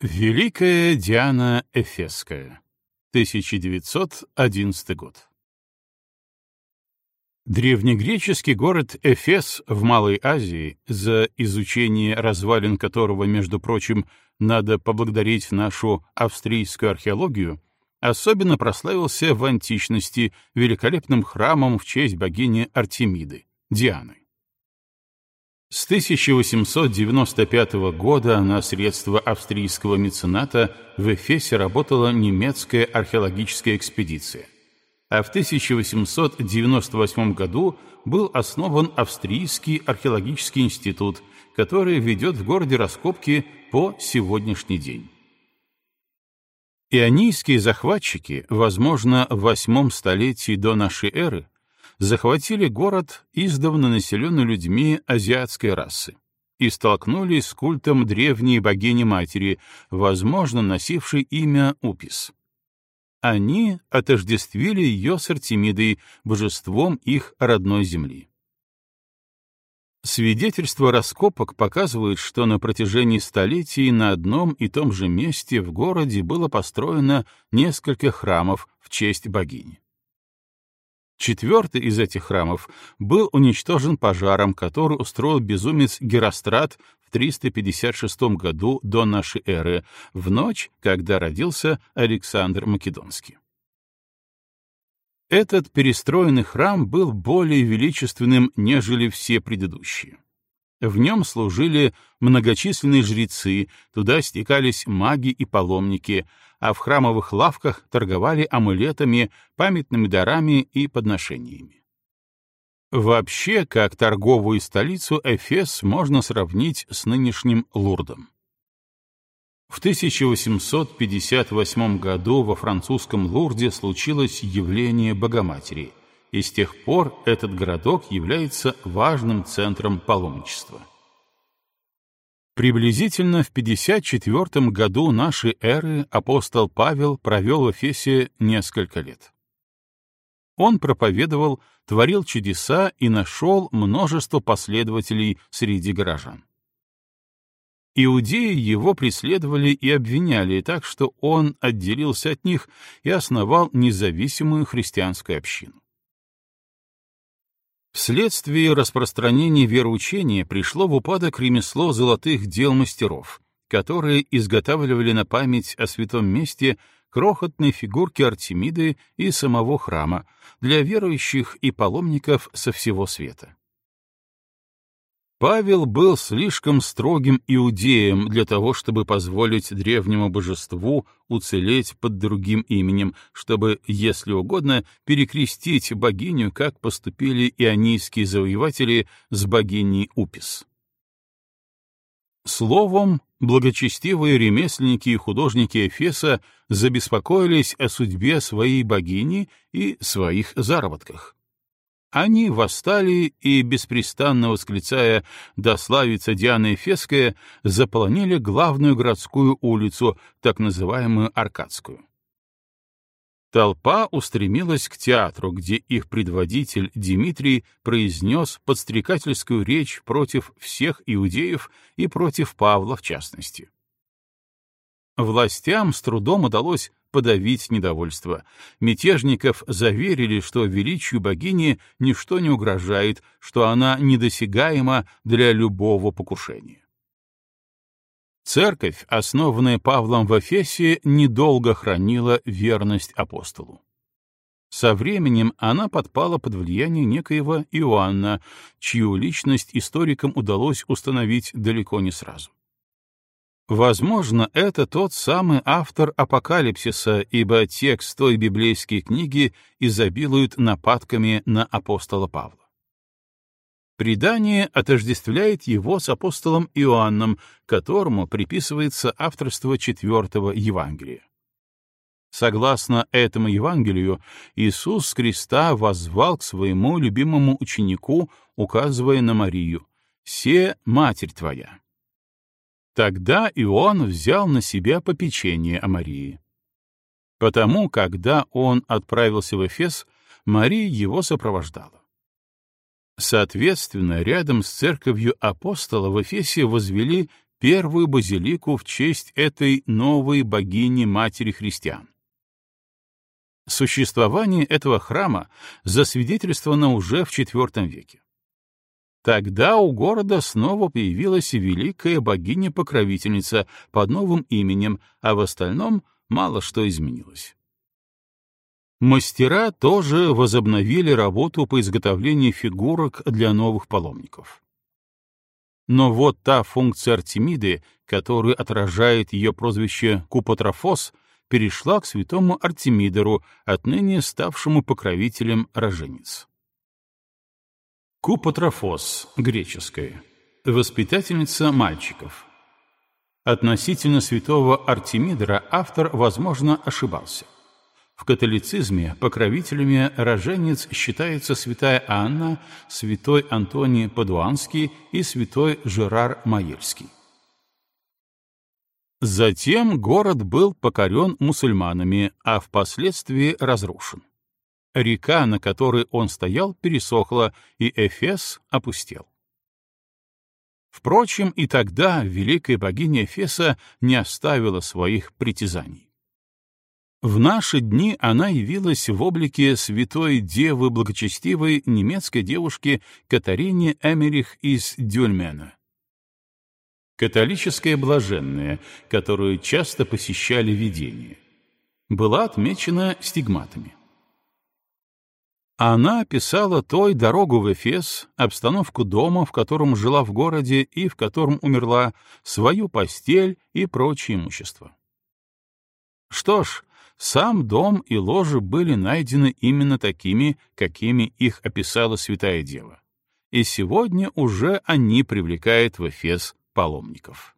Великая Диана Эфесская. 1911 год. Древнегреческий город Эфес в Малой Азии, за изучение развалин которого, между прочим, надо поблагодарить нашу австрийскую археологию, особенно прославился в античности великолепным храмом в честь богини Артемиды, Дианы. С 1895 года на средства австрийского мецената в Эфесе работала немецкая археологическая экспедиция, а в 1898 году был основан Австрийский археологический институт, который ведет в городе раскопки по сегодняшний день. Ионийские захватчики, возможно, в восьмом столетии до нашей эры, захватили город, издавна населенный людьми азиатской расы, и столкнулись с культом древней богини-матери, возможно, носившей имя Упис. Они отождествили ее с Артемидой, божеством их родной земли. Свидетельства раскопок показывают, что на протяжении столетий на одном и том же месте в городе было построено несколько храмов в честь богини. Четвертый из этих храмов был уничтожен пожаром, который устроил безумец Герострат в 356 году до нашей эры, в ночь, когда родился Александр Македонский. Этот перестроенный храм был более величественным, нежели все предыдущие. В нем служили многочисленные жрецы, туда стекались маги и паломники, а в храмовых лавках торговали амулетами, памятными дарами и подношениями. Вообще, как торговую столицу Эфес можно сравнить с нынешним Лурдом. В 1858 году во французском Лурде случилось явление Богоматери, и с тех пор этот городок является важным центром паломничества. Приблизительно в 54 году нашей эры апостол Павел провел в Эфесе несколько лет. Он проповедовал, творил чудеса и нашел множество последователей среди горожан. Иудеи его преследовали и обвиняли так, что он отделился от них и основал независимую христианскую общину. Вследствие распространения вероучения пришло в упадок ремесло золотых дел мастеров, которые изготавливали на память о святом месте крохотные фигурки Артемиды и самого храма для верующих и паломников со всего света. Павел был слишком строгим иудеем для того, чтобы позволить древнему божеству уцелеть под другим именем, чтобы, если угодно, перекрестить богиню, как поступили ионийские завоеватели с богиней Упис. Словом, благочестивые ремесленники и художники Эфеса забеспокоились о судьбе своей богини и своих заработках. Они восстали и, беспрестанно восклицая «Да славится Диана Эфесская», заполонили главную городскую улицу, так называемую Аркадскую. Толпа устремилась к театру, где их предводитель Дмитрий произнес подстрекательскую речь против всех иудеев и против Павла в частности. Властям с трудом удалось подавить недовольство. Мятежников заверили, что величию богини ничто не угрожает, что она недосягаема для любого покушения. Церковь, основанная Павлом в Эфесе, недолго хранила верность апостолу. Со временем она подпала под влияние некоего Иоанна, чью личность историкам удалось установить далеко не сразу. Возможно, это тот самый автор апокалипсиса, ибо текст той библейской книги изобилует нападками на апостола Павла. Предание отождествляет его с апостолом Иоанном, которому приписывается авторство четвертого Евангелия. Согласно этому Евангелию, Иисус с креста воззвал к своему любимому ученику, указывая на Марию, «Се — Матерь твоя». Тогда Иоанн взял на себя попечение о Марии. Потому, когда он отправился в Эфес, Мария его сопровождала. Соответственно, рядом с церковью апостола в Эфесе возвели первую базилику в честь этой новой богини-матери христиан. Существование этого храма засвидетельствовано уже в IV веке. Тогда у города снова появилась великая богиня-покровительница под новым именем, а в остальном мало что изменилось. Мастера тоже возобновили работу по изготовлению фигурок для новых паломников. Но вот та функция Артемиды, которая отражает ее прозвище Купотрофос, перешла к святому Артемидору, отныне ставшему покровителем рожениц. Купотрофос, греческое, воспитательница мальчиков. Относительно святого Артемидора автор, возможно, ошибался. В католицизме покровителями роженец считаются святая Анна, святой Антоний Падуанский и святой Жерар Маельский. Затем город был покорен мусульманами, а впоследствии разрушен. Река, на которой он стоял, пересохла, и Эфес опустел. Впрочем, и тогда великая богиня Эфеса не оставила своих притязаний. В наши дни она явилась в облике святой девы благочестивой немецкой девушки Катарине Эмерих из Дюльмена. Католическая блаженная, которую часто посещали видения, была отмечена стигматами. Она описала той дорогу в Эфес, обстановку дома, в котором жила в городе и в котором умерла, свою постель и прочее имущество. Что ж, сам дом и ложи были найдены именно такими, какими их описала Святая Дева. И сегодня уже они привлекают в Эфес паломников.